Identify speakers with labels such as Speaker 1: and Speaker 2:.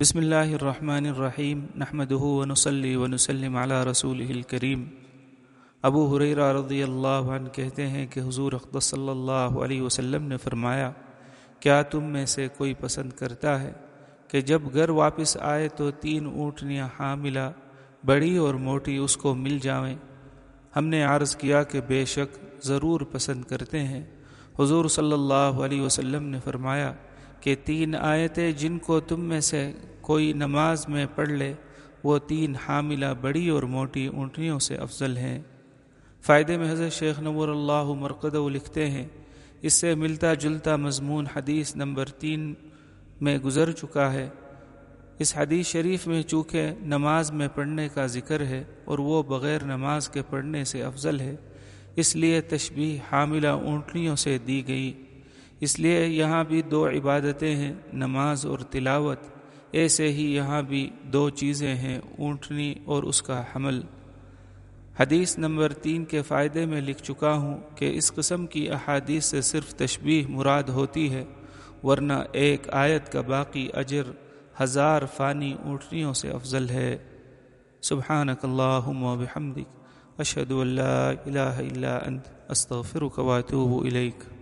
Speaker 1: بسم اللہ الرحمن الرحیم نحمد ونسلی ونسلم علی رسول الکریم۔ ابو حریرہ رضی اللہ عنہ کہتے ہیں کہ حضور اقدس صلی اللہ علیہ وسلم نے فرمایا، کیا تم میں سے کوئی پسند کرتا ہے کہ جب گھر واپس آئے تو تین اونٹنیاں حاملہ، بڑی اور موٹی، اس کو مل جاویں؟ ہم نے عرض کیا کہ بے شک ضرور پسند کرتے ہیں۔ حضور صلی اللہ علیہ وسلم نے فرمایا کہ تین آیتیں جن کو تم میں سے کوئی نماز میں پڑھ لے، وہ تین حاملہ بڑی اور موٹی اونٹنیوں سے افضل ہیں۔ فائدے میں حضرت شیخ نور اللہ مرکد لکھتے ہیں، اس سے ملتا جلتا مضمون حدیث نمبر تین میں گزر چکا ہے۔ اس حدیث شریف میں چونکہ نماز میں پڑھنے کا ذکر ہے اور وہ بغیر نماز کے پڑھنے سے افضل ہے، اس لیے تشبیح حاملہ اونٹنیوں سے دی گئی۔ اس لیے یہاں بھی دو عبادتیں ہیں، نماز اور تلاوت۔ ایسے ہی یہاں بھی دو چیزیں ہیں، اونٹنی اور اس کا حمل۔ حدیث نمبر تین کے فائدے میں لکھ چکا ہوں کہ اس قسم کی احادیث سے صرف تشبیح مراد ہوتی ہے، ورنہ ایک آیت کا باقی اجر ہزار فانی اونٹنیوں سے افضل ہے۔ سبحانک اللہم و بحمدک اشہد اللہ الہ الا انت، استغفرک واتوب الیک۔